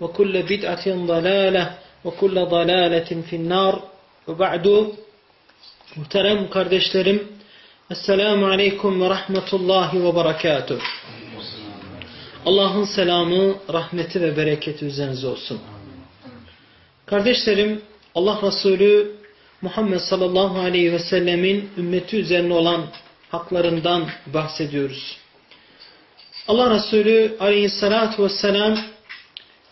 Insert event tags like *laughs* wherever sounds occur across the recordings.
وكل بدعة ضلالة وكل ضلالة في النار وبعد muhterem kardeşlerim Esselamu Aleyküm ve Rahmetullahi ve Berekatuhu Allah'ın selamı, rahmeti ve bereketi üzerinize olsun. Kardeşlerim Allah Resulü Muhammed sallallahu aleyhi ve sellemin ümmeti üzerine olan haklarından bahsediyoruz. Allah Resulü aleyhissalatu vesselam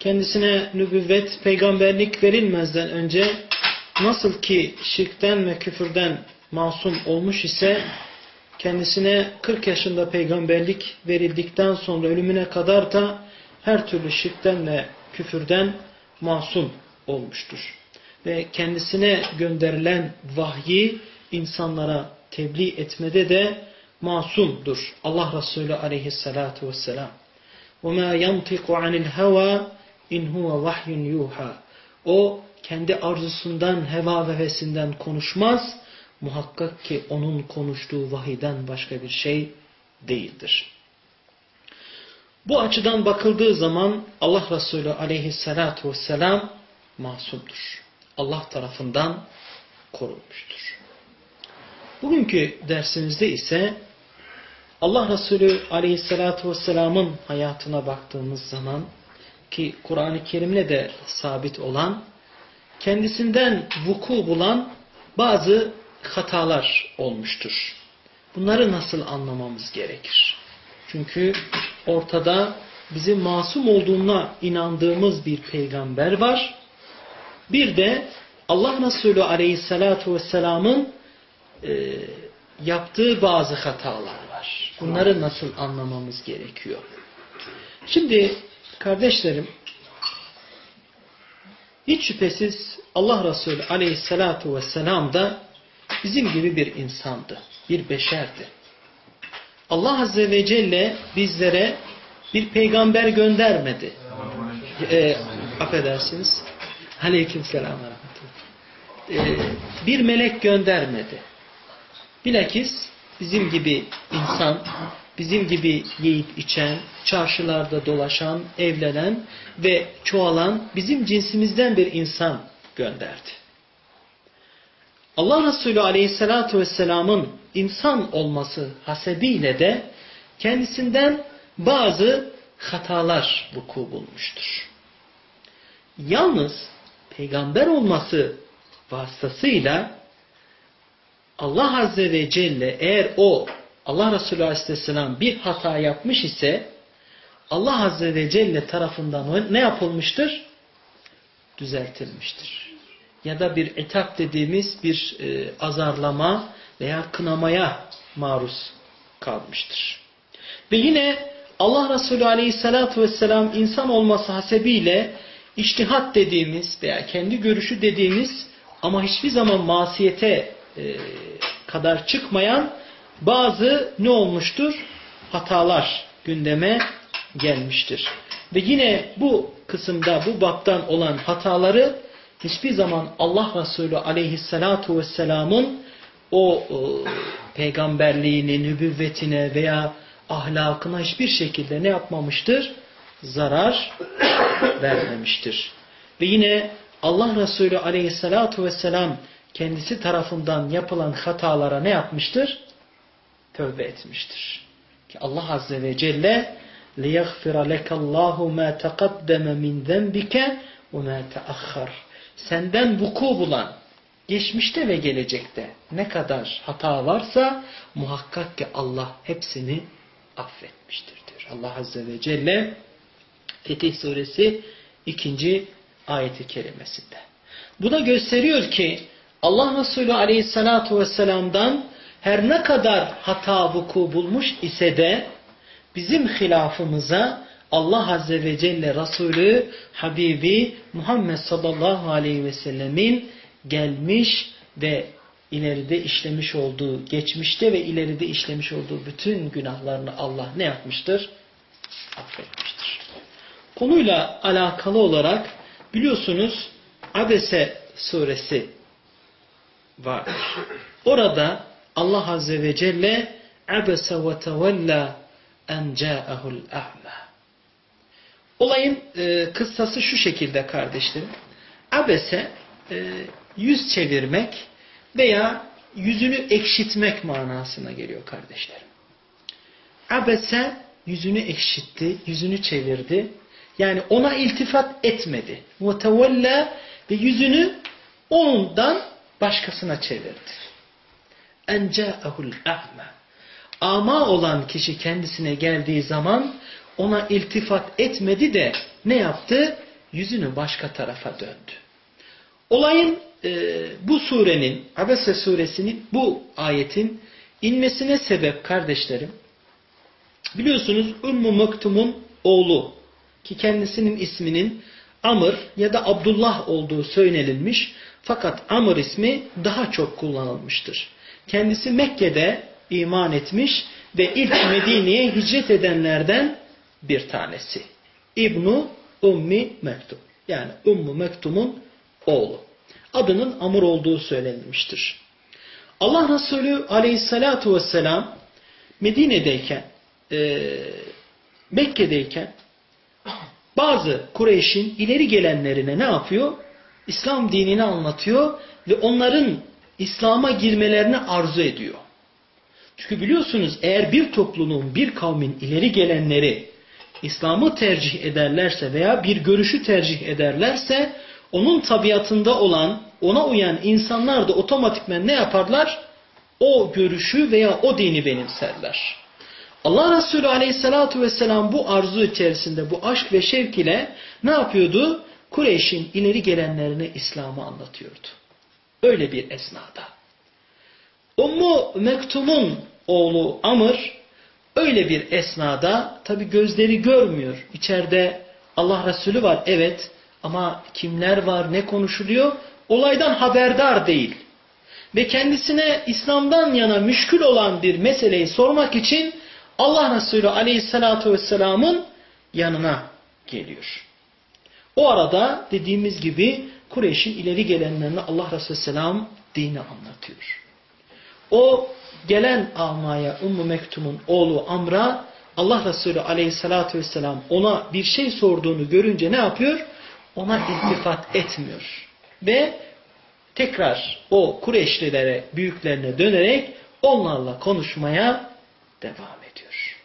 kendisine nübüvvet, peygamberlik verilmezden önce nasıl ki şirkten ve küfürden masum olmuş ise kendisine 40 yaşında peygamberlik verildikten sonra ölümüne kadar da her türlü şirkten ve küfürden masum olmuştur. Ve kendisine gönderilen vahyi insanlara tebliğ etmede de masumdur. Allah Resulü aleyhissalatu vesselam. وَمَا يَنْطِقُ عَنِ الْهَوَى in huve vahyun yuha. O kendi arzusundan, heva ve hevesinden konuşmaz. Muhakkak ki onun konuştuğu vahiden başka bir şey değildir. Bu açıdan bakıldığı zaman Allah Resulü aleyhissalatu vesselam masumdur. Allah tarafından korunmuştur. Bugünkü dersimizde ise Allah Resulü aleyhissalatu vesselamın hayatına baktığımız zaman ki Kur'an-ı Kerim'le de sabit olan, kendisinden vuku bulan bazı hatalar olmuştur. Bunları nasıl anlamamız gerekir? Çünkü ortada bizim masum olduğuna inandığımız bir peygamber var. Bir de Allah Resulü Aleyhisselatü Vesselam'ın e, yaptığı bazı hatalar var. Bunları nasıl anlamamız gerekiyor? Şimdi Kardeşlerim, hiç şüphesiz Allah Resulü aleyhissalatu vesselam da bizim gibi bir insandı, bir beşerdi. Allah Azze ve Celle bizlere bir peygamber göndermedi. E, affedersiniz. Aleyküm selam e, bir melek göndermedi. Bilakis bizim gibi insan, bizim gibi yiyip içen, çarşılarda dolaşan, evlenen ve çoğalan bizim cinsimizden bir insan gönderdi. Allah Resulü Aleyhisselatü Vesselam'ın insan olması hasebiyle de kendisinden bazı hatalar vuku bulmuştur. Yalnız peygamber olması vasıtasıyla Allah Azze ve Celle eğer o Allah Resulü Aleyhisselam bir hata yapmış ise Allah Azze ve Celle tarafından ne yapılmıştır? Düzeltilmiştir. Ya da bir etap dediğimiz bir e, azarlama veya kınamaya maruz kalmıştır. Ve yine Allah Resulü Aleyhisselatü Vesselam insan olması hasebiyle iştihat dediğimiz veya kendi görüşü dediğimiz ama hiçbir zaman masiyete e, kadar çıkmayan bazı ne olmuştur? Hatalar gündeme gelmiştir. Ve yine bu kısımda bu baptan olan hataları hiçbir zaman Allah Resulü aleyhissalatu vesselamın o e, peygamberliğine, nübüvvetine veya ahlakına hiçbir şekilde ne yapmamıştır? Zarar vermemiştir. Ve yine Allah Resulü aleyhissalatu vesselam kendisi tarafından yapılan hatalara ne yapmıştır? Tövbe etmiştir. Ki Allah Azze ve Celle لِيَغْفِرَ لَكَ اللّٰهُ مَا تَقَدَّمَ مِنْ ذَنْبِكَ وَمَا تَأَخَّرْ Senden vuku bulan, geçmişte ve gelecekte ne kadar hata varsa muhakkak ki Allah hepsini affetmiştir diyor. Allah Azze ve Celle Fetih Suresi 2. ayeti kerimesinde. Bu da gösteriyor ki Allah Resulü Aleyhisselatü Vesselam'dan her ne kadar hata vuku bulmuş ise de bizim hilafımıza Allah Azze ve Celle Resulü Habibi Muhammed sallallahu aleyhi ve sellemin gelmiş ve ileride işlemiş olduğu, geçmişte ve ileride işlemiş olduğu bütün günahlarını Allah ne yapmıştır? Affetmiştir. Konuyla alakalı olarak biliyorsunuz Abese suresi vardır. Orada Allah Azze ve Celle Abese ve tevella en ca'ahul a'ma. Olayın e, kıssası şu şekilde kardeşlerim. Abese e, yüz çevirmek veya yüzünü ekşitmek manasına geliyor kardeşlerim. Abese yüzünü ekşitti, yüzünü çevirdi. Yani ona iltifat etmedi. Mutevella ve yüzünü ondan başkasına çevirdi. Enca'ahul a'ma. Ama olan kişi kendisine geldiği zaman ona iltifat etmedi de ne yaptı? Yüzünü başka tarafa döndü. Olayın e, bu surenin, Abese suresinin bu ayetin inmesine sebep kardeşlerim, biliyorsunuz Ümmü Mektum'un oğlu ki kendisinin isminin Amr ya da Abdullah olduğu söylenilmiş fakat Amr ismi daha çok kullanılmıştır. Kendisi Mekke'de iman etmiş ve ilk Medine'ye hicret edenlerden bir tanesi. İbnu Ummi Mektum. Yani Ummu Mektum'un oğlu. Adının Amr olduğu söylenmiştir. Allah Resulü aleyhissalatu vesselam Medine'deyken, e, Mekke'deyken bazı Kureyş'in ileri gelenlerine ne yapıyor? İslam dinini anlatıyor ve onların İslam'a girmelerini arzu ediyor. Çünkü biliyorsunuz eğer bir topluluğun, bir kavmin ileri gelenleri İslam'ı tercih ederlerse veya bir görüşü tercih ederlerse onun tabiatında olan, ona uyan insanlar da otomatikmen ne yaparlar? O görüşü veya o dini benimserler. Allah Resulü aleyhissalatu vesselam bu arzu içerisinde, bu aşk ve şevk ile ne yapıyordu? Kureyş'in ileri gelenlerine İslam'ı anlatıyordu. Öyle bir esnada. Ummu Mektum'un oğlu Amr öyle bir esnada tabi gözleri görmüyor. İçeride Allah Resulü var evet ama kimler var ne konuşuluyor olaydan haberdar değil. Ve kendisine İslam'dan yana müşkül olan bir meseleyi sormak için Allah Resulü aleyhissalatu vesselamın yanına geliyor. O arada dediğimiz gibi Kureyş'in ileri gelenlerine Allah Resulü selam dini anlatıyor. O gelen almaya Ummu Mektum'un oğlu Amr'a Allah Resulü aleyhissalatü vesselam ona bir şey sorduğunu görünce ne yapıyor? Ona iltifat etmiyor. Ve tekrar o Kureyşlilere, büyüklerine dönerek onlarla konuşmaya devam ediyor.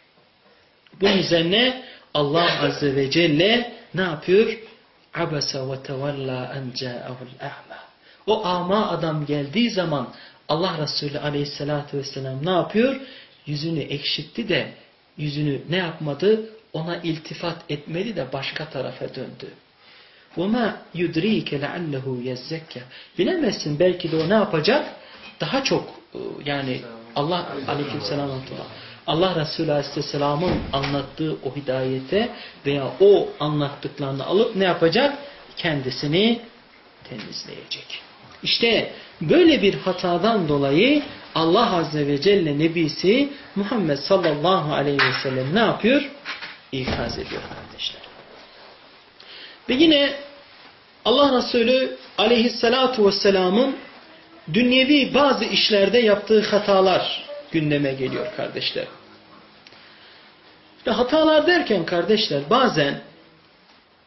Bunun üzerine Allah Azze ve Celle ne yapıyor? Abasa ve tevalla en ca'ahul a'ma. O ama adam geldiği zaman Allah Resulü aleyhissalatü vesselam ne yapıyor? Yüzünü ekşitti de yüzünü ne yapmadı? Ona iltifat etmedi de başka tarafa döndü. وَمَا يُدْرِيكَ لَعَلَّهُ يَزَّكَّ Bilemezsin belki de o ne yapacak? Daha çok e, yani Allah aleykümselam Allah Resulü aleyhisselamın anlattığı o hidayete veya o anlattıklarını alıp ne yapacak? Kendisini temizleyecek. İşte böyle bir hatadan dolayı Allah Azze ve Celle Nebisi Muhammed sallallahu aleyhi ve sellem ne yapıyor? İkaz ediyor kardeşler. Ve yine Allah Resulü aleyhissalatu vesselamın dünyevi bazı işlerde yaptığı hatalar gündeme geliyor kardeşler. Ve hatalar derken kardeşler bazen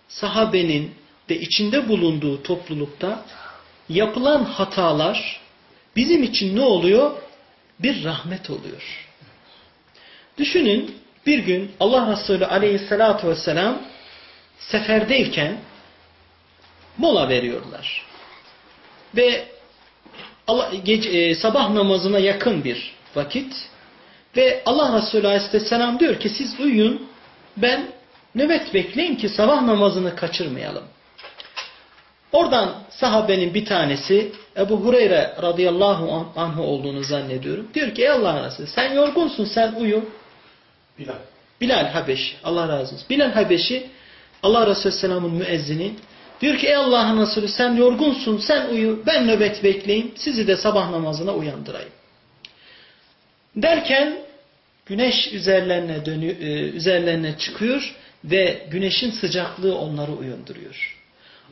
sahabenin de içinde bulunduğu toplulukta yapılan hatalar bizim için ne oluyor? Bir rahmet oluyor. Düşünün bir gün Allah Resulü aleyhissalatu vesselam seferdeyken mola veriyorlar. Ve Allah, gece, e, sabah namazına yakın bir vakit ve Allah Resulü aleyhisselam diyor ki siz uyuyun ben nöbet bekleyin ki sabah namazını kaçırmayalım. Oradan sahabenin bir tanesi Ebu Hureyre radıyallahu anhu olduğunu zannediyorum. Diyor ki ey Allah'ın Resulü sen yorgunsun sen uyu. Bilal. Bilal Habeşi Allah razı olsun. Bilal Habeşi Allah Resulü Selam'ın müezzini diyor ki ey Allah'ın Resulü sen yorgunsun sen uyu ben nöbet bekleyeyim sizi de sabah namazına uyandırayım. Derken güneş üzerlerine, dönüyor, üzerlerine çıkıyor ve güneşin sıcaklığı onları uyandırıyor.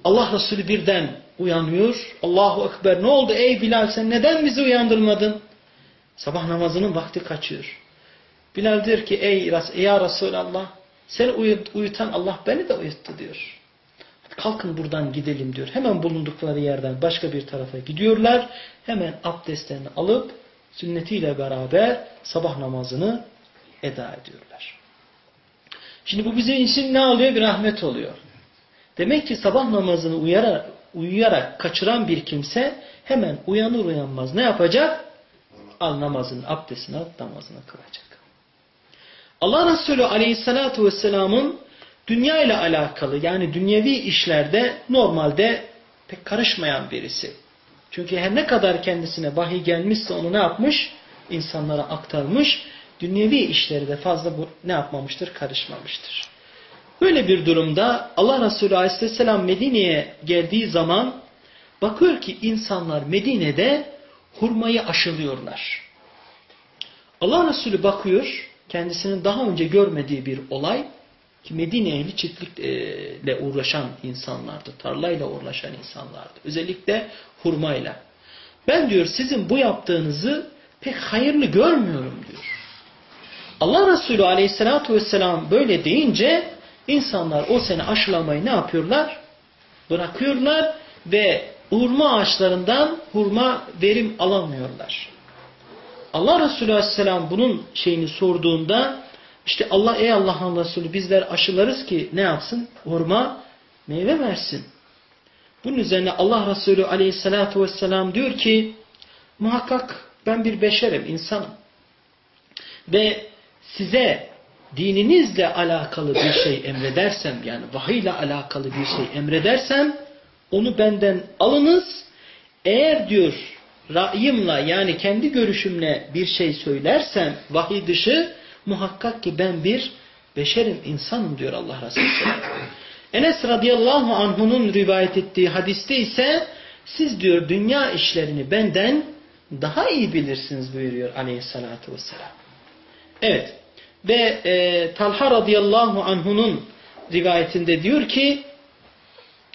Allah Resulü birden uyanıyor. Allahu Ekber ne oldu ey Bilal sen neden bizi uyandırmadın? Sabah namazının vakti kaçıyor. Bilal diyor ki ey ya Resulallah seni uyutan Allah beni de uyuttu diyor. Kalkın buradan gidelim diyor. Hemen bulundukları yerden başka bir tarafa gidiyorlar. Hemen abdestlerini alıp sünnetiyle beraber sabah namazını eda ediyorlar. Şimdi bu bizim için ne oluyor? Bir rahmet oluyor. Demek ki sabah namazını uyararak, uyuyarak kaçıran bir kimse hemen uyanır uyanmaz ne yapacak? Al namazını, abdestini alıp namazını kılacak. Allah Resulü aleyhissalatu vesselamın dünya ile alakalı yani dünyevi işlerde normalde pek karışmayan birisi. Çünkü her ne kadar kendisine vahiy gelmişse onu ne yapmış? İnsanlara aktarmış. Dünyevi işleri de fazla bu, ne yapmamıştır? Karışmamıştır. Böyle bir durumda Allah Resulü Aleyhisselam Medine'ye geldiği zaman bakıyor ki insanlar Medine'de hurmayı aşılıyorlar. Allah Resulü bakıyor kendisinin daha önce görmediği bir olay ki Medine ehli çiftlikle uğraşan insanlardı. Tarlayla uğraşan insanlardı. Özellikle hurmayla. Ben diyor sizin bu yaptığınızı pek hayırlı görmüyorum diyor. Allah Resulü aleyhissalatu vesselam böyle deyince insanlar o sene aşılamayı ne yapıyorlar? Bırakıyorlar ve hurma ağaçlarından hurma verim alamıyorlar. Allah Resulü aleyhisselam bunun şeyini sorduğunda işte Allah ey Allah'ın Resulü bizler aşılarız ki ne yapsın? Hurma meyve versin. Bunun üzerine Allah Resulü aleyhissalatu vesselam diyor ki muhakkak ben bir beşerim, insanım. Ve size dininizle alakalı bir şey emredersem yani vahiy ile alakalı bir şey emredersem onu benden alınız. Eğer diyor ra'yımla yani kendi görüşümle bir şey söylersem vahiy dışı muhakkak ki ben bir beşerim insanım diyor Allah Resulü. Enes radıyallahu anh'unun rivayet ettiği hadiste ise siz diyor dünya işlerini benden daha iyi bilirsiniz buyuruyor aleyhissalatü vesselam. Evet ve e, Talha radıyallahu anh'unun rivayetinde diyor ki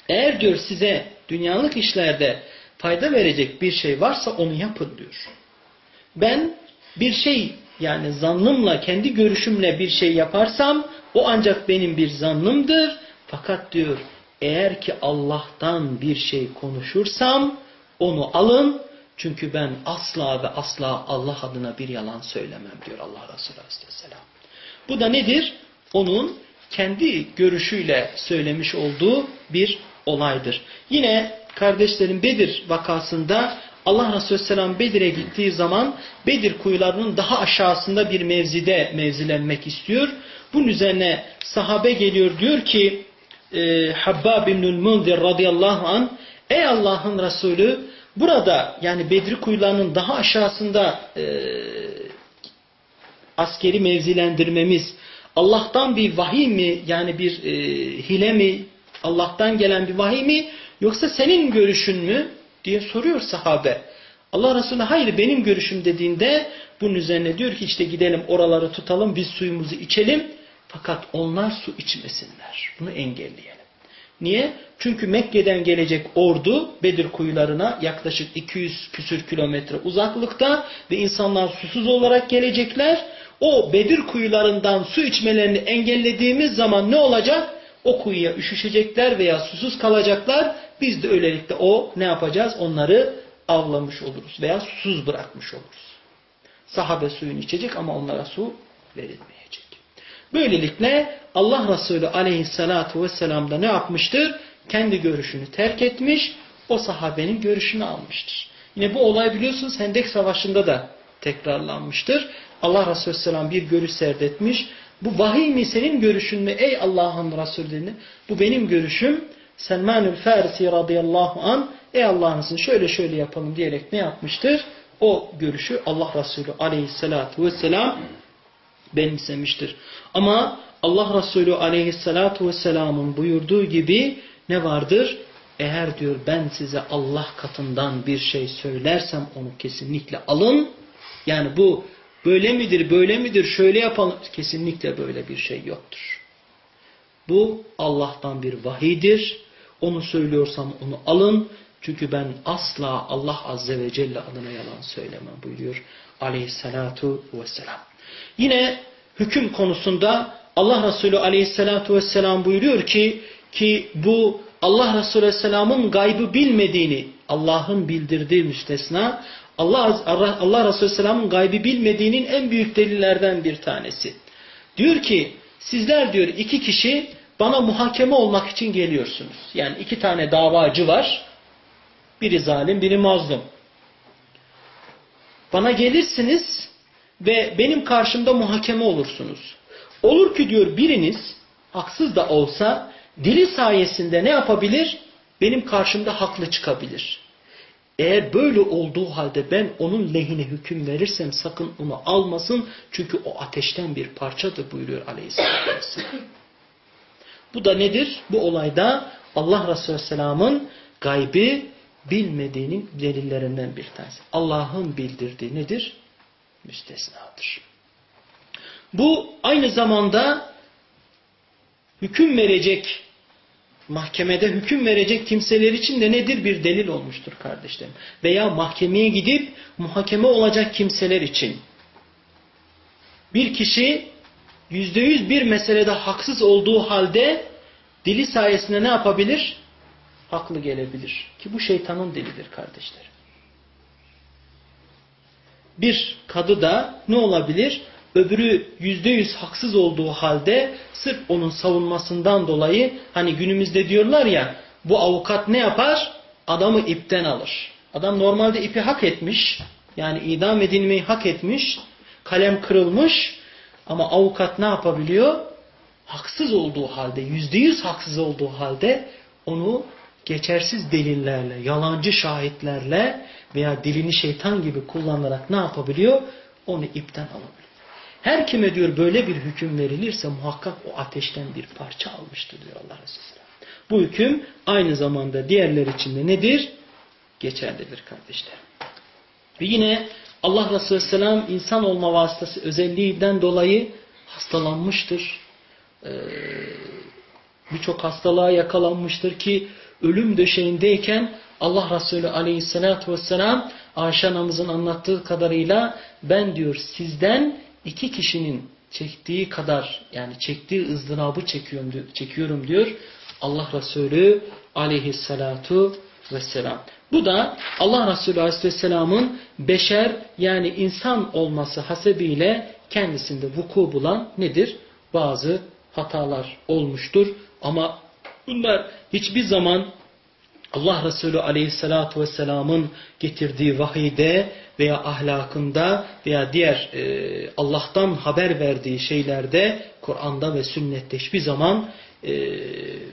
eğer diyor size dünyalık işlerde fayda verecek bir şey varsa onu yapın diyor. Ben bir şey yani zannımla kendi görüşümle bir şey yaparsam o ancak benim bir zannımdır. Fakat diyor eğer ki Allah'tan bir şey konuşursam onu alın. Çünkü ben asla ve asla Allah adına bir yalan söylemem diyor Allah Resulü Aleyhisselam. Bu da nedir? Onun kendi görüşüyle söylemiş olduğu bir olaydır. Yine kardeşlerin Bedir vakasında Allah Resulü Selam Bedir'e gittiği zaman Bedir kuyularının daha aşağısında bir mevzide mevzilenmek istiyor. Bunun üzerine sahabe geliyor diyor ki e, Habbab İbnül Mundir radıyallahu an Ey Allah'ın Resulü burada yani Bedir kuyularının daha aşağısında e, askeri mevzilendirmemiz Allah'tan bir vahiy mi yani bir e, hile mi Allah'tan gelen bir vahiy mi yoksa senin görüşün mü diye soruyor sahabe. Allah Resulü hayır benim görüşüm dediğinde bunun üzerine diyor ki işte gidelim oraları tutalım biz suyumuzu içelim fakat onlar su içmesinler. Bunu engelleyelim. Niye? Çünkü Mekke'den gelecek ordu Bedir kuyularına yaklaşık 200 küsür kilometre uzaklıkta ve insanlar susuz olarak gelecekler. O Bedir kuyularından su içmelerini engellediğimiz zaman ne olacak? O kuyuya üşüşecekler veya susuz kalacaklar. Biz de öylelikle o ne yapacağız? Onları avlamış oluruz veya susuz bırakmış oluruz. Sahabe suyunu içecek ama onlara su verilmeyecek. Böylelikle Allah Resulü aleyhissalatu vesselam da ne yapmıştır? Kendi görüşünü terk etmiş, o sahabenin görüşünü almıştır. Yine bu olay biliyorsunuz Hendek Savaşı'nda da tekrarlanmıştır. Allah Resulü Selam bir görüş serdetmiş. Bu vahiy mi senin görüşün mü ey Allah'ın Resulü Bu benim görüşüm. Selmanül Farisi radıyallahu an ey Allah'ın şöyle şöyle yapalım diyerek ne yapmıştır? O görüşü Allah Resulü aleyhissalatu vesselam benimsemiştir. Ama Allah Resulü aleyhissalatu vesselamın buyurduğu gibi ne vardır? Eğer diyor ben size Allah katından bir şey söylersem onu kesinlikle alın. Yani bu böyle midir, böyle midir, şöyle yapalım. Kesinlikle böyle bir şey yoktur. Bu Allah'tan bir vahidir. Onu söylüyorsam onu alın. Çünkü ben asla Allah Azze ve Celle adına yalan söylemem buyuruyor aleyhissalatu vesselam. Yine hüküm konusunda Allah Resulü aleyhissalatu vesselam buyuruyor ki ki bu Allah Resulü Aleyhisselam'ın gaybı bilmediğini Allah'ın bildirdiği müstesna Allah, Allah Resulü Aleyhisselam'ın gaybı bilmediğinin en büyük delillerden bir tanesi. Diyor ki sizler diyor iki kişi bana muhakeme olmak için geliyorsunuz. Yani iki tane davacı var. Biri zalim, biri mazlum. Bana gelirsiniz ve benim karşımda muhakeme olursunuz. Olur ki diyor biriniz haksız da olsa dili sayesinde ne yapabilir? Benim karşımda haklı çıkabilir. Eğer böyle olduğu halde ben onun lehine hüküm verirsem sakın onu almasın. Çünkü o ateşten bir parçadır buyuruyor aleyhissalatü vesselam. Bu da nedir? Bu olayda Allah Resulü Aleyhisselam'ın gaybi bilmediğinin delillerinden bir tanesi. Allah'ın bildirdiği nedir? Müstesnadır. Bu aynı zamanda hüküm verecek, mahkemede hüküm verecek kimseler için de nedir? Bir delil olmuştur kardeşlerim. Veya mahkemeye gidip muhakeme olacak kimseler için. Bir kişi yüzde yüz bir meselede haksız olduğu halde dili sayesinde ne yapabilir? Haklı gelebilir. Ki bu şeytanın dilidir kardeşlerim. Bir kadı da ne olabilir? öbürü yüzde yüz haksız olduğu halde sırf onun savunmasından dolayı hani günümüzde diyorlar ya bu avukat ne yapar? Adamı ipten alır. Adam normalde ipi hak etmiş. Yani idam edilmeyi hak etmiş. Kalem kırılmış. Ama avukat ne yapabiliyor? Haksız olduğu halde, yüzde yüz haksız olduğu halde onu geçersiz delillerle, yalancı şahitlerle veya dilini şeytan gibi kullanarak ne yapabiliyor? Onu ipten alabiliyor. Her kime diyor böyle bir hüküm verilirse muhakkak o ateşten bir parça almıştır diyor Allah Resulü. Bu hüküm aynı zamanda diğerler için de nedir? Geçerlidir kardeşler. Ve yine Allah Resulü Selam insan olma vasıtası özelliğinden dolayı hastalanmıştır. Ee, Birçok hastalığa yakalanmıştır ki ölüm döşeğindeyken Allah Resulü Aleyhisselatü Vesselam Ayşe anamızın anlattığı kadarıyla ben diyor sizden iki kişinin çektiği kadar yani çektiği ızdırabı çekiyorum, çekiyorum diyor Allah Resulü aleyhissalatu vesselam. Bu da Allah Resulü aleyhisselamın beşer yani insan olması hasebiyle kendisinde vuku bulan nedir? Bazı hatalar olmuştur. Ama bunlar hiçbir zaman Allah Resulü aleyhissalatu vesselamın getirdiği vahide veya ahlakında veya diğer e, Allah'tan haber verdiği şeylerde Kur'an'da ve sünnette hiçbir zaman e,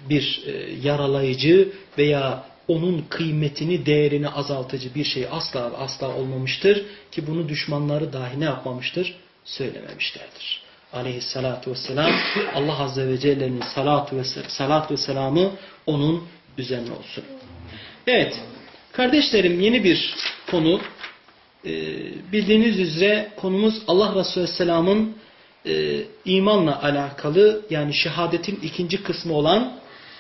bir e, yaralayıcı veya onun kıymetini, değerini azaltıcı bir şey asla asla olmamıştır. Ki bunu düşmanları dahi ne yapmamıştır? Söylememişlerdir. Aleyhissalatu vesselam Allah Azze ve Celle'nin salatu ve, salat ve selamı onun üzerine olsun. Evet, kardeşlerim yeni bir konu. Ee, bildiğiniz üzere konumuz Allah Resulü Aleyhisselam'ın e, imanla alakalı yani şehadetin ikinci kısmı olan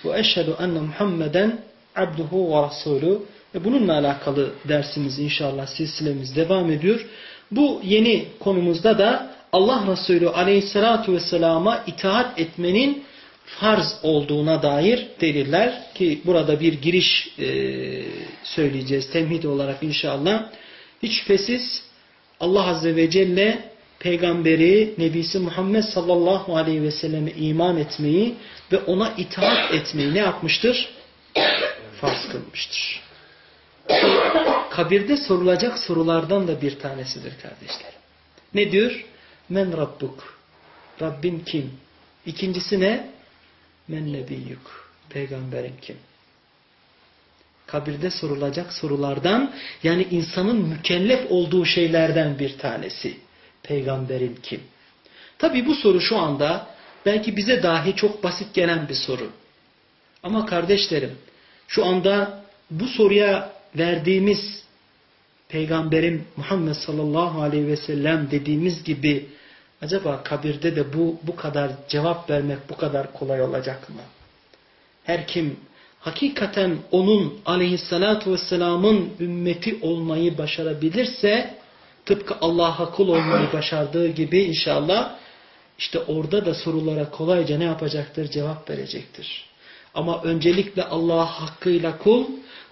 ve eşhedü enne Muhammeden abduhu ve rasulü. Ve bununla alakalı dersimiz inşallah silsilemiz devam ediyor. Bu yeni konumuzda da Allah Resulü aleyhissalatu vesselama itaat etmenin farz olduğuna dair deliller ki burada bir giriş e, söyleyeceğiz temhid olarak inşallah. Hiç şüphesiz Allah Azze ve Celle peygamberi, nebisi Muhammed sallallahu aleyhi ve selleme iman etmeyi ve ona itaat etmeyi ne yapmıştır? Farz kılmıştır. Kabirde sorulacak sorulardan da bir tanesidir kardeşlerim. Ne diyor? Men Rabbuk. Rabbin kim? İkincisi ne? Men nebiyyuk. Peygamberin kim? Kabirde sorulacak sorulardan yani insanın mükellef olduğu şeylerden bir tanesi. Peygamberin kim? Tabi bu soru şu anda belki bize dahi çok basit gelen bir soru. Ama kardeşlerim şu anda bu soruya verdiğimiz Peygamberim Muhammed sallallahu aleyhi ve sellem dediğimiz gibi acaba kabirde de bu bu kadar cevap vermek bu kadar kolay olacak mı? Her kim hakikaten onun aleyhissalatu vesselamın ümmeti olmayı başarabilirse tıpkı Allah'a kul olmayı başardığı gibi inşallah işte orada da sorulara kolayca ne yapacaktır? Cevap verecektir. Ama öncelikle Allah hakkıyla kul,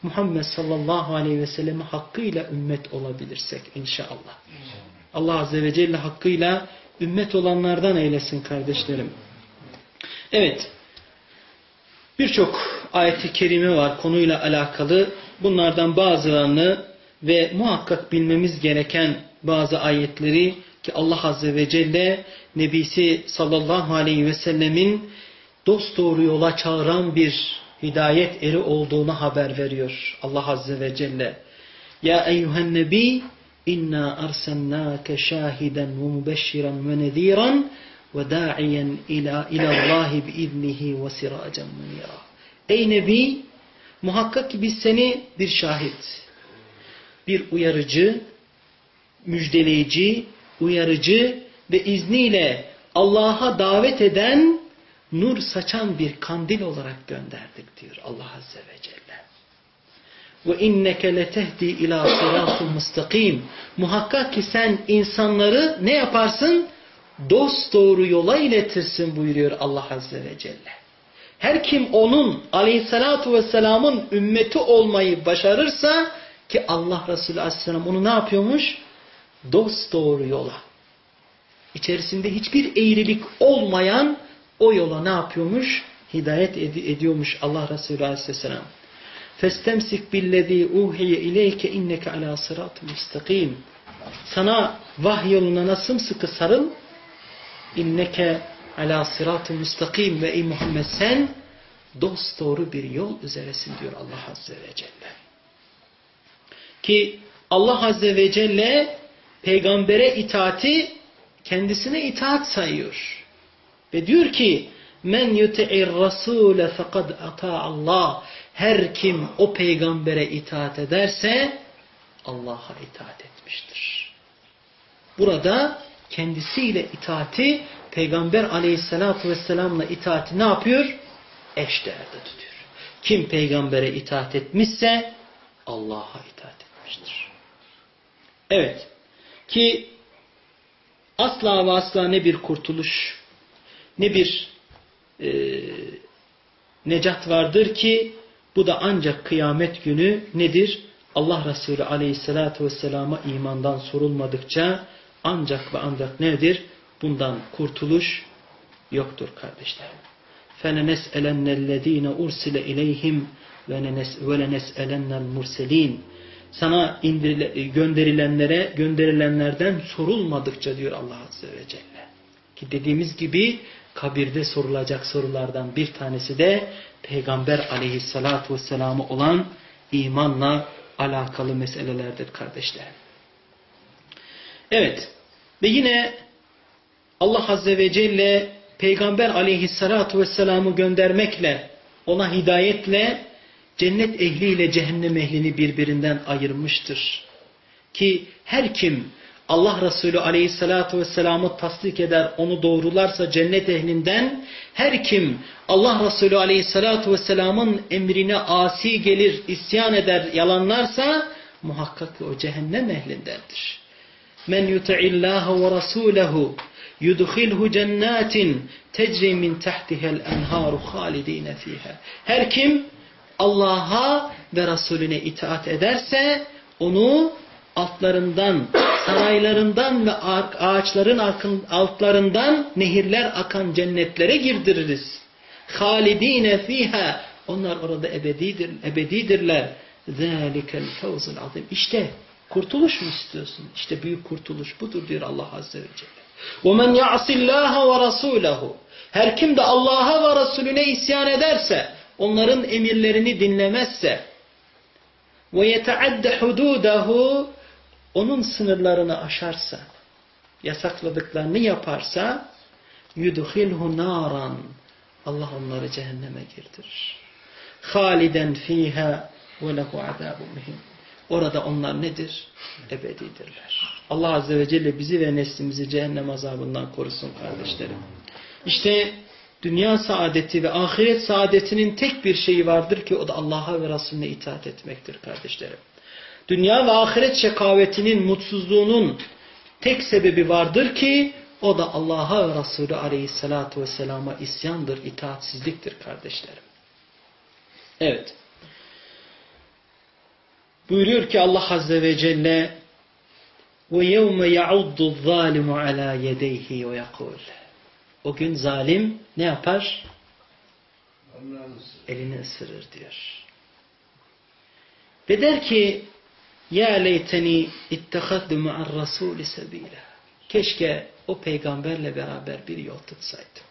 Muhammed sallallahu aleyhi ve selleme hakkıyla ümmet olabilirsek inşallah. Allah azze ve celle hakkıyla ümmet olanlardan eylesin kardeşlerim. Evet. Birçok ayeti kerime var konuyla alakalı. Bunlardan bazılarını ve muhakkak bilmemiz gereken bazı ayetleri ki Allah Azze ve Celle Nebisi sallallahu aleyhi ve sellemin dost doğru yola çağıran bir hidayet eri olduğunu haber veriyor Allah Azze ve Celle. Ya eyyühen nebi inna arsalnake şahiden ve mübeşşiran ve nediran ve da'iyen ila ilallahi biiznihi ve siracan munira. Ey Nebi muhakkak ki biz seni bir şahit, bir uyarıcı, müjdeleyici, uyarıcı ve izniyle Allah'a davet eden nur saçan bir kandil olarak gönderdik diyor Allah Azze ve Celle. Ve inneke letehdi ila sıratun mustakim. Muhakkak ki sen insanları ne yaparsın? Dost doğru yola iletirsin buyuruyor Allah Azze ve Celle. Her kim onun aleyhissalatu vesselamın ümmeti olmayı başarırsa ki Allah Resulü aleyhisselam onu ne yapıyormuş? Dost doğru yola. İçerisinde hiçbir eğrilik olmayan o yola ne yapıyormuş? Hidayet ed ediyormuş Allah Resulü Aleyhisselam. Festemsik billezî uhiye ileyke inneke alâ sırat-ı müstakim. Sana vahy yoluna nasıl sıkı sarıl? İnneke alâ sırat-ı müstakim ve ey Muhammed sen dost doğru bir yol üzeresin diyor Allah Azze ve Celle. Ki Allah Azze ve Celle peygambere itaati kendisine itaat sayıyor. Ve diyor ki men yuti'ir rasule fekad ata Allah. Her kim o peygambere itaat ederse Allah'a itaat etmiştir. Burada kendisiyle itaati peygamber aleyhissalatu vesselamla itaati ne yapıyor? Eşdeğerde tutuyor. Kim peygambere itaat etmişse Allah'a itaat etmiştir. Evet. Ki asla ve asla ne bir kurtuluş ne bir e, necat vardır ki bu da ancak kıyamet günü nedir? Allah Resulü aleyhissalatu vesselama imandan sorulmadıkça ancak ve ancak nedir? Bundan kurtuluş yoktur kardeşlerim. فَلَنَسْأَلَنَّ الَّذ۪ينَ اُرْسِلَ اِلَيْهِمْ وَلَنَسْأَلَنَّ الْمُرْسَل۪ينَ Sana gönderilenlere, gönderilenlerden sorulmadıkça diyor Allah Azze ve Celle. Ki dediğimiz gibi kabirde sorulacak sorulardan bir tanesi de Peygamber aleyhissalatu vesselam'ı olan imanla alakalı meselelerdir kardeşlerim. Evet ve yine Allah Azze ve Celle Peygamber aleyhissalatu vesselam'ı göndermekle ona hidayetle cennet ehliyle cehennem ehlini birbirinden ayırmıştır. Ki her kim Allah Resulü aleyhissalatu vesselam'ı tasdik eder, onu doğrularsa cennet ehlinden, her kim Allah Resulü aleyhissalatu vesselam'ın emrine asi gelir, isyan eder, yalanlarsa, muhakkak ki o cehennem ehlindendir. Men yuti'illaha ve rasulehu yudkhilhu cennetin tecri min tahtiha'l enharu halidine fiha. Her kim Allah'a ve Resulüne itaat ederse onu altlarından, saraylarından ve ağaçların altlarından nehirler akan cennetlere girdiririz. Halidine fiha. Onlar orada ebedidir, ebedidirler. Zalikel fevzul azim. İşte kurtuluş mu istiyorsun? İşte büyük kurtuluş budur diyor Allah Azze ve Celle. وَمَنْ يَعْصِ اللّٰهَ وَرَسُولَهُ Her kim de Allah'a ve Resulüne isyan ederse, onların emirlerini dinlemezse, وَيَتَعَدَّ حُدُودَهُ onun sınırlarını aşarsa, yasakladıklarını yaparsa yudhilhu naran Allah onları cehenneme girdirir. Haliden fiha ve lehu azabu muhim. Orada onlar nedir? Ebedidirler. Allah Azze ve Celle bizi ve neslimizi cehennem azabından korusun kardeşlerim. İşte dünya saadeti ve ahiret saadetinin tek bir şeyi vardır ki o da Allah'a ve Resulüne itaat etmektir kardeşlerim Dünya ve ahiret şekavetinin, mutsuzluğunun tek sebebi vardır ki o da Allah'a ve Resulü aleyhissalatu vesselama isyandır, itaatsizliktir kardeşlerim. Evet. Buyuruyor ki Allah Azze ve Celle وَيَوْمَ يَعُضُّ الظَّالِمُ عَلَى يَدَيْهِ وَيَقُولُ O gün zalim ne yapar? Elini ısırır diyor. Ve der ki ya leyteni ittehaddu ma'ar rasuli sebila. Keşke o peygamberle beraber bir yol tutsaydım.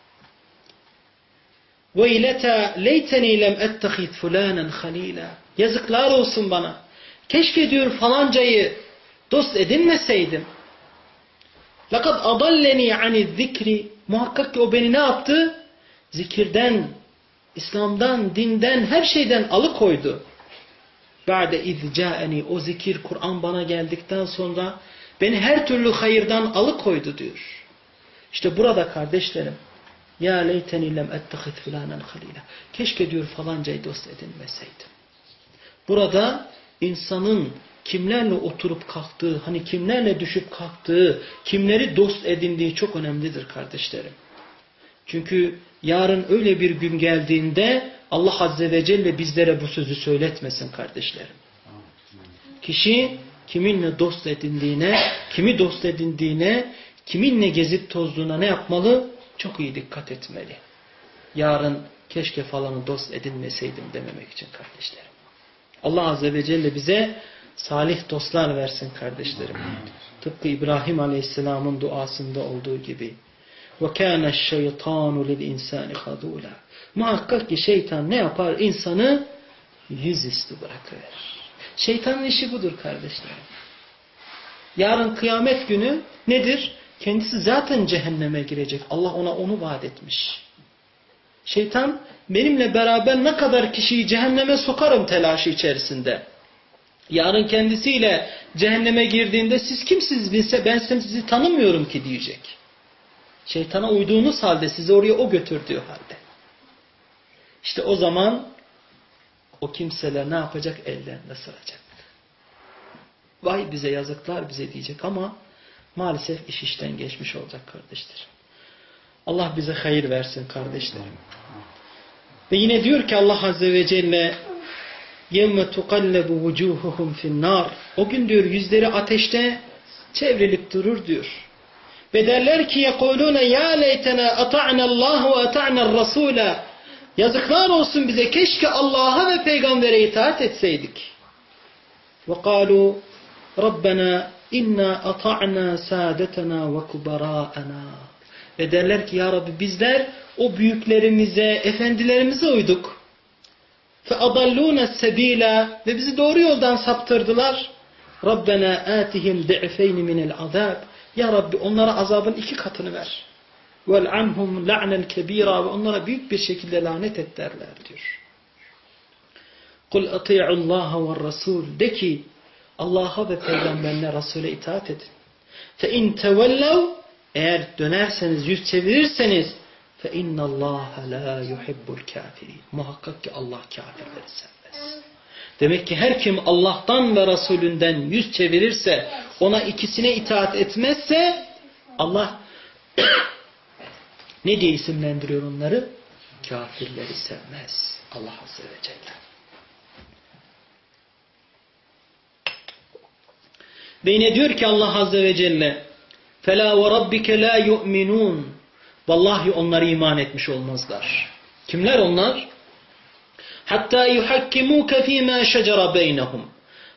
Ve ileta leyteni lem ettehid fulanen halila. Yazıklar olsun bana. Keşke diyor falancayı dost edinmeseydim. Lakat adalleni ani zikri. Muhakkak ki o beni ne yaptı? Zikirden, İslam'dan, dinden, her şeyden alıkoydu. Ba'de izca'eni o zikir, Kur'an bana geldikten sonra beni her türlü hayırdan alıkoydu diyor. İşte burada kardeşlerim ya leyteni lem ettehid filanen halila. Keşke diyor falancayı dost edinmeseydim. Burada insanın kimlerle oturup kalktığı, hani kimlerle düşüp kalktığı, kimleri dost edindiği çok önemlidir kardeşlerim. Çünkü yarın öyle bir gün geldiğinde Allah Azze ve Celle bizlere bu sözü söyletmesin kardeşlerim. Kişi kiminle dost edindiğine, kimi dost edindiğine, kiminle gezip tozduğuna ne yapmalı? Çok iyi dikkat etmeli. Yarın keşke falanı dost edinmeseydim dememek için kardeşlerim. Allah Azze ve Celle bize salih dostlar versin kardeşlerim. Tıpkı İbrahim Aleyhisselam'ın duasında olduğu gibi. وَكَانَ الشَّيْطَانُ لِلْاِنْسَانِ خَذُولًا Muhakkak ki şeytan ne yapar? İnsanı yüzüstü bırakır. Şeytanın işi budur kardeşlerim. Yarın kıyamet günü nedir? Kendisi zaten cehenneme girecek. Allah ona onu vaat etmiş. Şeytan benimle beraber ne kadar kişiyi cehenneme sokarım telaşı içerisinde. Yarın kendisiyle cehenneme girdiğinde siz kimsiniz bilse ben sizi tanımıyorum ki diyecek. Şeytana uyduğunuz halde sizi oraya o götürdüğü halde. İşte o zaman o kimseler ne yapacak? Ellerinde sıracak. Vay bize yazıklar bize diyecek ama maalesef iş işten geçmiş olacak kardeşlerim. Allah bize hayır versin kardeşlerim. Ve yine diyor ki Allah Azze ve Celle يَوْمَ تُقَلَّبُ وُجُوهُهُمْ فِي النَّارِ O gün diyor yüzleri ateşte çevrilip durur diyor. Ve derler ki يَقُولُونَ يَا لَيْتَنَا أَطَعْنَا اللّٰهُ وَأَطَعْنَا الرَّسُولَ Yazıklar olsun bize keşke Allah'a ve peygambere itaat etseydik. وَقَالُوا رَبَّنَا اِنَّا أَطَعْنَا سَادَتَنَا وَكُبَرَاءَنَا Ve derler ki ya Rabbi bizler o büyüklerimize, efendilerimize uyduk. فَاَضَلُّونَ السَّب۪يلَ Ve bizi doğru yoldan saptırdılar. رَبَّنَا آتِهِمْ دِعْفَيْنِ مِنَ الْعَذَابِ Ya Rabbi onlara azabın iki katını ver. وَالْعَنْهُمْ لَعْنًا كَب۪يرًا Ve onlara büyük bir şekilde lanet et derler diyor. قُلْ اَطِيعُ اللّٰهَ وَالرَّسُولِ De ki Allah'a ve peygamberine Resul'e itaat edin. فَاِنْ تَوَلَّوْا Eğer dönerseniz, yüz çevirirseniz فَاِنَّ اللّٰهَ لَا يُحِبُّ الْكَافِرِينَ Muhakkak ki Allah kafirleri sevmez. Demek ki her kim Allah'tan ve Resulünden yüz çevirirse, ona ikisine itaat etmezse Allah *coughs* ne diye isimlendiriyor onları? Kafirleri sevmez. Allah Azze ve Celle. Ve yine diyor ki Allah Azze ve Celle فَلَا وَرَبِّكَ لَا يُؤْمِنُونَ Vallahi onlar iman etmiş olmazlar. Kimler onlar? Hatta yuhakkimuke fîmâ şecera beynehum.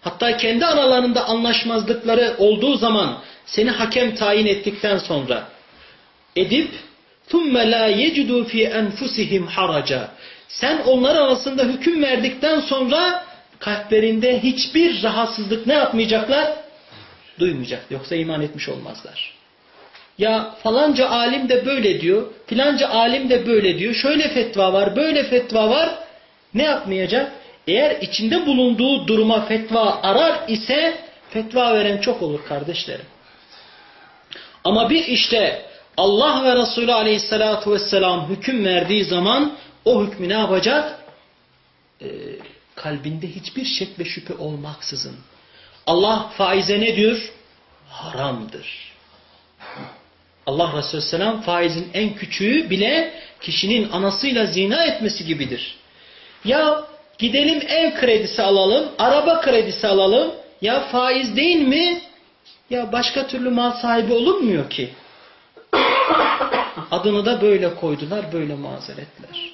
Hatta kendi aralarında anlaşmazlıkları olduğu zaman seni hakem tayin ettikten sonra edip ثُمَّ لَا يَجِدُوا فِي أَنْفُسِهِمْ haraca. Sen onlar arasında hüküm verdikten sonra kalplerinde hiçbir rahatsızlık ne yapmayacaklar? Duymayacak. Yoksa iman etmiş olmazlar. Ya falanca alim de böyle diyor, filanca alim de böyle diyor, şöyle fetva var, böyle fetva var. Ne yapmayacak? Eğer içinde bulunduğu duruma fetva arar ise fetva veren çok olur kardeşlerim. Ama bir işte Allah ve Resulü aleyhissalatu vesselam hüküm verdiği zaman o hükmü ne yapacak? Ee, kalbinde hiçbir şek ve şüphe olmaksızın. Allah faize ne diyor? Haramdır. Allah Resulü Selam faizin en küçüğü bile kişinin anasıyla zina etmesi gibidir. Ya gidelim ev kredisi alalım, araba kredisi alalım. Ya faiz değil mi? Ya başka türlü mal sahibi olunmuyor ki. *coughs* Adını da böyle koydular, böyle mazeretler.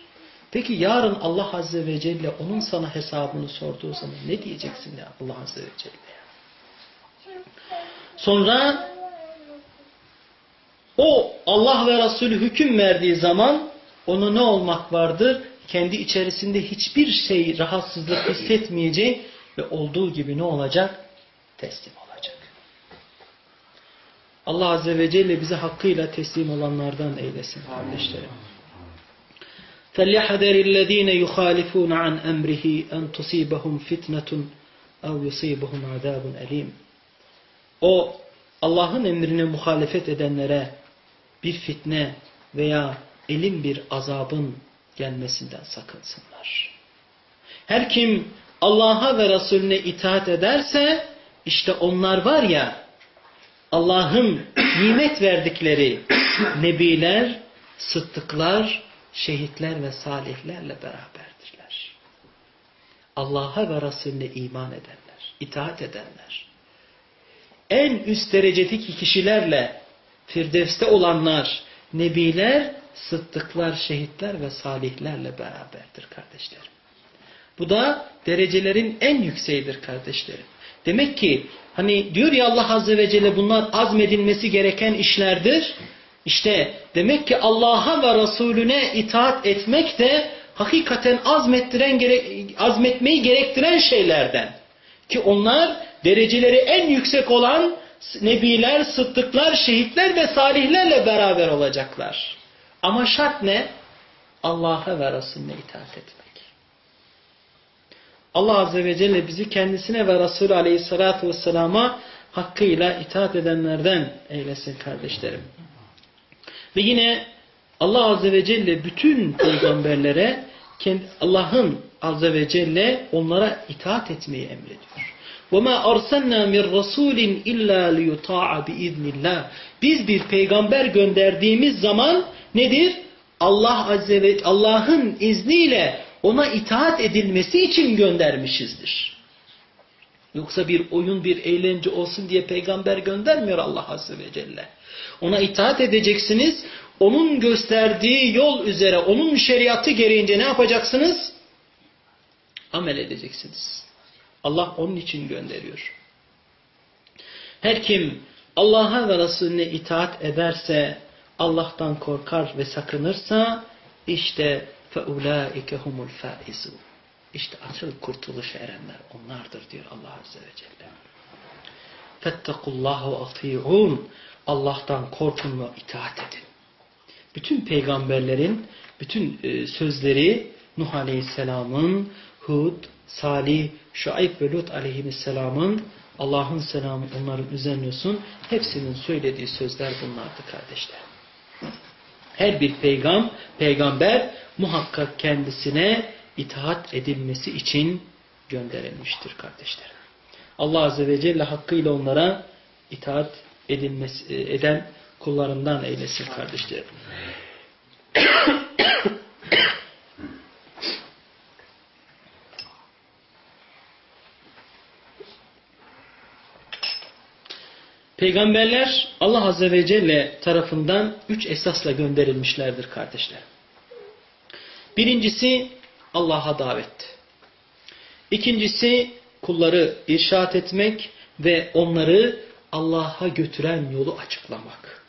Peki yarın Allah Azze ve Celle onun sana hesabını sorduğu zaman ne diyeceksin ya Allah Azze ve Celle? Sonra o Allah ve Resulü hüküm verdiği zaman onu ne olmak vardır? Kendi içerisinde hiçbir şey rahatsızlık hissetmeyecek ve olduğu gibi ne olacak? Teslim olacak. Allah Azze ve Celle bize hakkıyla teslim olanlardan eylesin kardeşlerim. فَلْيَحَذَرِ الَّذ۪ينَ يُخَالِفُونَ عَنْ اَمْرِهِ اَنْ تُصِيبَهُمْ فِتْنَةٌ اَوْ يُصِيبَهُمْ عَذَابٌ اَل۪يمٌ O Allah'ın emrine muhalefet edenlere bir fitne veya elim bir azabın gelmesinden sakınsınlar. Her kim Allah'a ve Resulüne itaat ederse işte onlar var ya Allah'ın nimet verdikleri nebiler, sıddıklar, şehitler ve salihlerle beraberdirler. Allah'a ve Resulüne iman edenler, itaat edenler. En üst derecedeki kişilerle Firdevs'te olanlar, nebiler, sıddıklar, şehitler ve salihlerle beraberdir kardeşlerim. Bu da derecelerin en yükseğidir kardeşlerim. Demek ki hani diyor ya Allah Azze ve Celle bunlar azmedilmesi gereken işlerdir. İşte demek ki Allah'a ve Resulüne itaat etmek de hakikaten azmettiren, azmetmeyi gerektiren şeylerden. Ki onlar dereceleri en yüksek olan nebiler, sıddıklar, şehitler ve salihlerle beraber olacaklar. Ama şart ne? Allah'a ve Resulüne itaat etmek. Allah Azze ve Celle bizi kendisine ve Resulü Aleyhisselatü Vesselam'a hakkıyla itaat edenlerden eylesin kardeşlerim. Ve yine Allah Azze ve Celle bütün peygamberlere Allah'ın Azze ve Celle onlara itaat etmeyi emrediyor. وَمَا أَرْسَلْنَا مِنْ رَسُولٍ اِلَّا لِيُطَاعَ بِاِذْنِ اللّٰهِ Biz bir peygamber gönderdiğimiz zaman nedir? Allah Azze ve Allah'ın izniyle ona itaat edilmesi için göndermişizdir. Yoksa bir oyun, bir eğlence olsun diye peygamber göndermiyor Allah Azze ve Celle. Ona itaat edeceksiniz. Onun gösterdiği yol üzere, onun şeriatı gereğince ne yapacaksınız? Amel edeceksiniz. Allah onun için gönderiyor. Her kim Allah'a ve Resulüne itaat ederse, Allah'tan korkar ve sakınırsa, işte فَاُولَٰئِكَ هُمُ الْفَائِزُونَ İşte asıl kurtuluş erenler onlardır diyor Allah Azze ve Celle. فَاتَّقُوا اللّٰهُ وَاطِيعُونَ Allah'tan korkun ve itaat edin. Bütün peygamberlerin bütün e, sözleri Nuh Aleyhisselam'ın, Hud, Salih, Şuayb ve Lut Aleyhisselam'ın Allah'ın selamı onların üzerine olsun. Hepsinin söylediği sözler bunlardı kardeşler. Her bir peygam, peygamber muhakkak kendisine itaat edilmesi için gönderilmiştir kardeşler. Allah Azze ve Celle hakkıyla onlara itaat edilmesi, eden kullarından eylesin kardeşlerim. *laughs* Peygamberler Allah Azze ve Celle tarafından üç esasla gönderilmişlerdir kardeşler. Birincisi Allah'a davet. İkincisi kulları irşat etmek ve onları Allah'a götüren yolu açıklamak.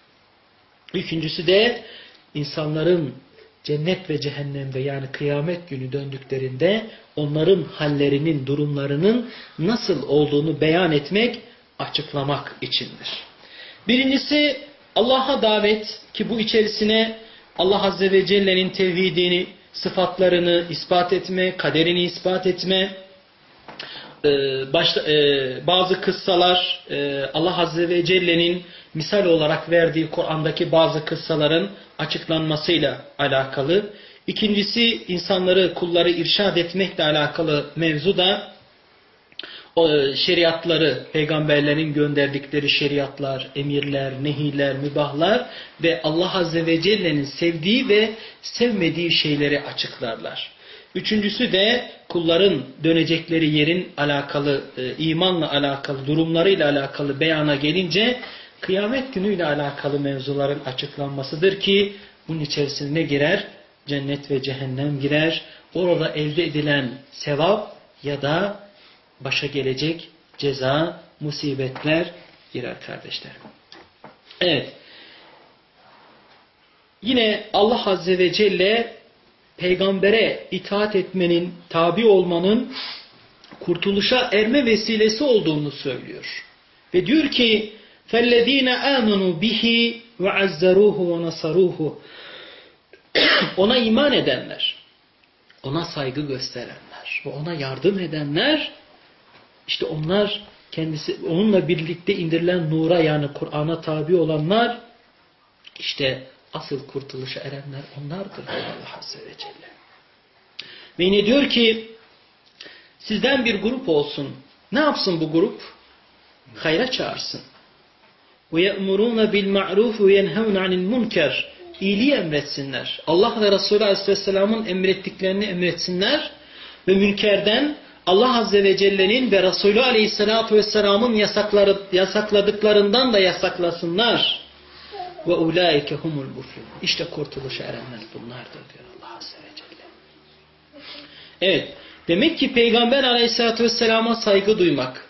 Üçüncüsü de insanların cennet ve cehennemde yani kıyamet günü döndüklerinde onların hallerinin, durumlarının nasıl olduğunu beyan etmek, açıklamak içindir. Birincisi Allah'a davet ki bu içerisine Allah Azze ve Celle'nin tevhidini, sıfatlarını ispat etme, kaderini ispat etme, e, başta, e, bazı kıssalar e, Allah Azze ve Celle'nin misal olarak verdiği Kur'an'daki bazı kıssaların açıklanmasıyla alakalı. İkincisi insanları, kulları irşad etmekle alakalı mevzu da şeriatları, peygamberlerin gönderdikleri şeriatlar, emirler, nehiler, mübahlar ve Allah Azze ve Celle'nin sevdiği ve sevmediği şeyleri açıklarlar. Üçüncüsü de kulların dönecekleri yerin alakalı, e, imanla alakalı, durumlarıyla alakalı beyana gelince kıyamet günüyle alakalı mevzuların açıklanmasıdır ki bunun içerisine ne girer? Cennet ve cehennem girer. Orada elde edilen sevap ya da başa gelecek ceza, musibetler girer kardeşler. Evet. Yine Allah Azze ve Celle peygambere itaat etmenin, tabi olmanın kurtuluşa erme vesilesi olduğunu söylüyor. Ve diyor ki فَالَّذ۪ينَ آمَنُوا بِهِ وَعَزَّرُوهُ وَنَصَرُوهُ Ona iman edenler, ona saygı gösterenler ve ona yardım edenler işte onlar kendisi onunla birlikte indirilen nura yani Kur'an'a tabi olanlar işte asıl kurtuluşa erenler onlardır Allah Azze ve Celle. Ve yine diyor ki sizden bir grup olsun. Ne yapsın bu grup? Hayra çağırsın. وَيَأْمُرُونَ بِالْمَعْرُوفِ وَيَنْهَوْنَ عَنِ الْمُنْكَرِ İyiliği emretsinler. Allah ve Resulü Aleyhisselam'ın emrettiklerini emretsinler ve münkerden Allah Azze ve Celle'nin ve Resulü Aleyhisselatü Vesselam'ın yasakladıklarından da yasaklasınlar. Ve ulaike humul muflihun. İşte kurtuluşa erenler bunlardır diyor Allah Azze ve Celle. Evet. Demek ki Peygamber Aleyhisselatü Vesselam'a saygı duymak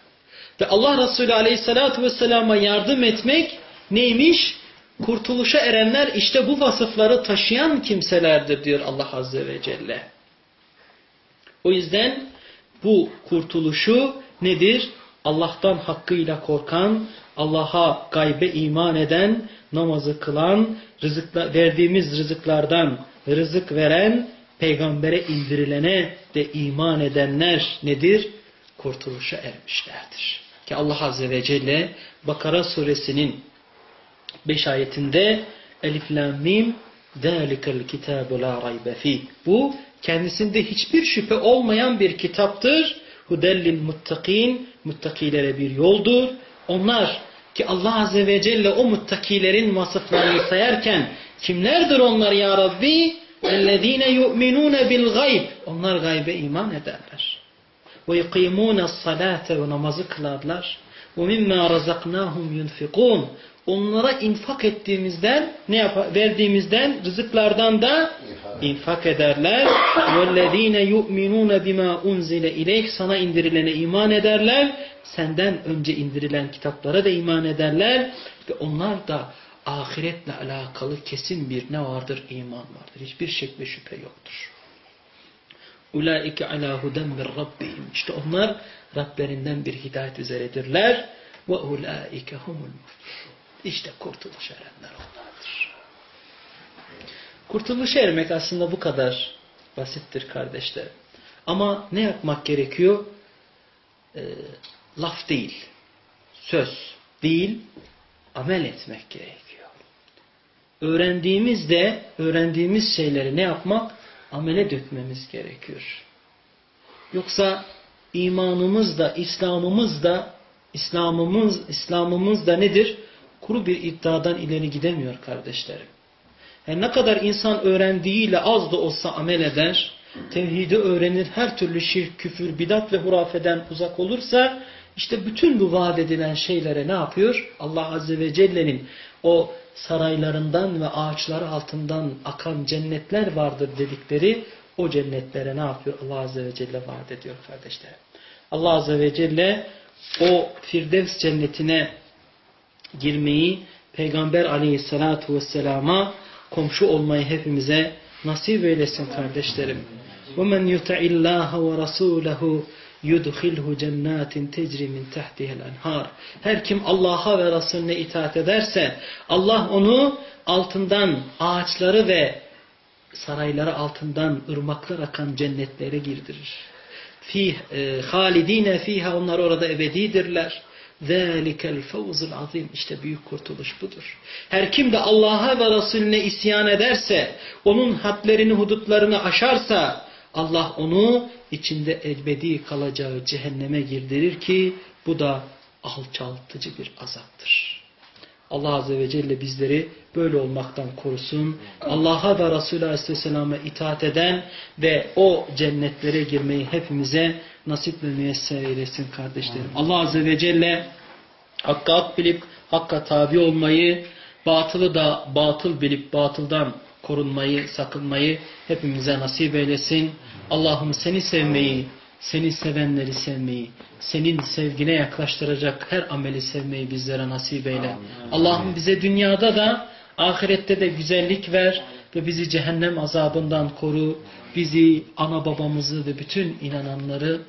ve Allah Resulü Aleyhisselatü Vesselam'a yardım etmek neymiş? Kurtuluşa erenler işte bu vasıfları taşıyan kimselerdir diyor Allah Azze ve Celle. O yüzden bu kurtuluşu nedir? Allah'tan hakkıyla korkan, Allah'a gaybe iman eden, namazı kılan, rızıkla, verdiğimiz rızıklardan rızık veren, peygambere indirilene de iman edenler nedir? Kurtuluşa ermişlerdir. Ki Allah Azze ve Celle Bakara suresinin 5 ayetinde Elif Lam Mim ذَٰلِكَ الْكِتَابُ لَا رَيْبَ ف۪يهِ Bu kendisinde hiçbir şüphe olmayan bir kitaptır. Hudellil muttakin, muttakilere bir yoldur. Onlar ki Allah Azze ve Celle o muttakilerin vasıflarını sayarken kimlerdir onlar ya Rabbi? اَلَّذ۪ينَ يُؤْمِنُونَ بِالْغَيْبِ Onlar gaybe iman ederler. وَيُقِيمُونَ الصَّلَاةَ Ve namazı kılarlar. وَمِمَّا رَزَقْنَاهُمْ يُنْفِقُونَ Onlara infak ettiğimizden, ne yapar, verdiğimizden, rızıklardan da infak ederler. *coughs* وَالَّذ۪ينَ يُؤْمِنُونَ بِمَا اُنْزِلَ اِلَيْهِ Sana indirilene iman ederler. Senden önce indirilen kitaplara da iman ederler. Ve onlar da ahiretle alakalı kesin bir ne vardır? iman vardır. Hiçbir şek ve şüphe yoktur. Ulaike ala huden min rabbihim. İşte onlar Rablerinden bir hidayet üzeredirler. Ve ulaike humul işte kurtuluş erenler onlardır. Kurtuluş ermek aslında bu kadar basittir kardeşler. Ama ne yapmak gerekiyor? E, laf değil. söz değil, amel etmek gerekiyor. Öğrendiğimiz de, öğrendiğimiz şeyleri ne yapmak? Amele dökmemiz gerekiyor. Yoksa imanımız da, İslam'ımız da, İslam'ımız, İslam'ımız da nedir? Kuru bir iddiadan ileri gidemiyor kardeşlerim. Yani ne kadar insan öğrendiğiyle az da olsa amel eder, tevhidi öğrenir, her türlü şirk, küfür, bidat ve hurafeden uzak olursa, işte bütün bu vaat edilen şeylere ne yapıyor? Allah Azze ve Celle'nin o saraylarından ve ağaçları altından akan cennetler vardır dedikleri o cennetlere ne yapıyor? Allah Azze ve Celle vaat ediyor kardeşlerim. Allah Azze ve Celle o Firdevs cennetine girmeyi Peygamber aleyhissalatu vesselama komşu olmayı hepimize nasip eylesin kardeşlerim. وَمَنْ يُتَعِ اللّٰهَ وَرَسُولَهُ yudhilhu cennetin tecri min tahtiha'l enhar. Her kim Allah'a ve Resulüne itaat ederse Allah onu altından ağaçları ve sarayları altından ırmaklar akan cennetlere girdirir. Fih e, halidine fiha onlar orada ebedidirler. ذَٰلِكَ الْفَوْزُ azim İşte büyük kurtuluş budur. Her kim de Allah'a ve Resulüne isyan ederse, onun hadlerini, hudutlarını aşarsa, Allah onu içinde ebedi kalacağı cehenneme girdirir ki bu da alçaltıcı bir azaptır. Allah Azze ve Celle bizleri böyle olmaktan korusun. Allah'a ve Resulü Aleyhisselam'a itaat eden ve o cennetlere girmeyi hepimize nasip ve müyesser eylesin kardeşlerim. Allah Azze ve Celle hakka hak bilip hakka tabi olmayı, batılı da batıl bilip batıldan korunmayı, sakınmayı hepimize nasip eylesin. Allah'ım seni sevmeyi, seni sevenleri sevmeyi, senin sevgine yaklaştıracak her ameli sevmeyi bizlere nasip eyle. Allah'ım bize dünyada da ahirette de güzellik ver ve bizi cehennem azabından koru. Bizi, ana babamızı ve bütün inananları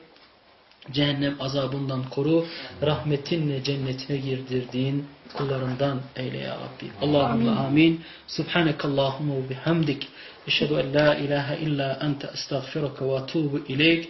cehennem azabından koru. Rahmetinle cennetine girdirdiğin kullarından eyle ya Rabbi. Allahümme amin. Subhanekallahumma ve bihamdik. Eşhedü en la ilahe illa ente estağfiruka ve atubu ileyk.